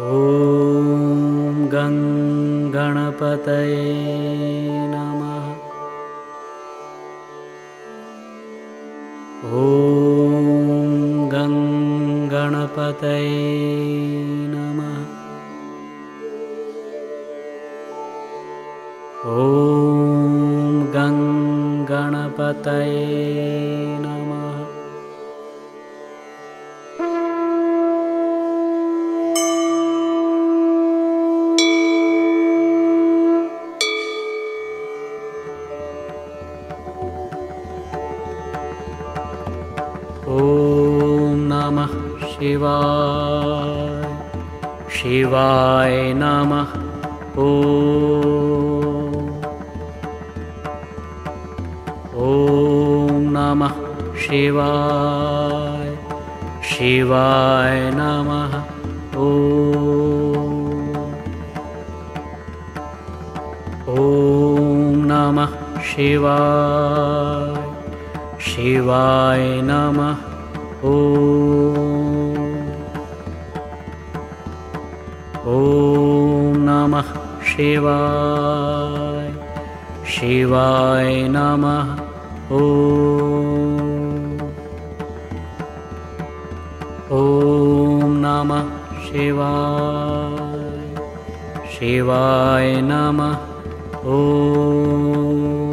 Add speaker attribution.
Speaker 1: ॐ गं गणपतये नमः। ॐ गं गणपतये नमः। ॐ गं गणपतये नमः ॐ नमः शिवाय। शिवाय नमः। ॐ। नमः शिवाय। शिवाय नमः। ॐ नमः शिवाय शिवाय नमः। ॐ। नमः शिवाय। शिवाय नमः। ॐ नमः शिवाय। शिवाय नमः। ॐ